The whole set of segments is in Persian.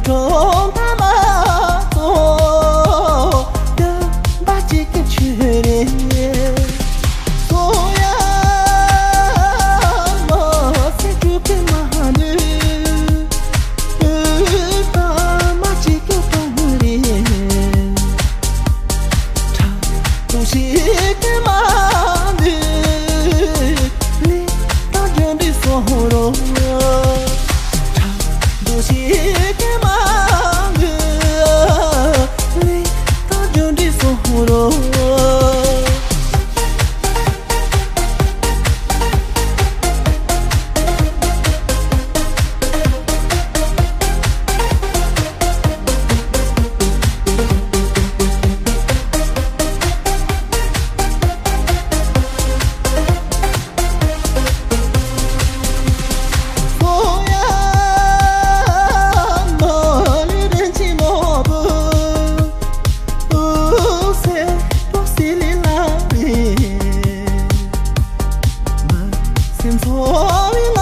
中。ظهورات seems falling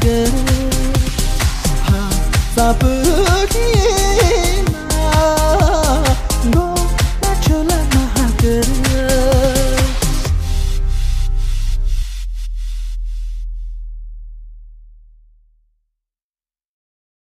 good.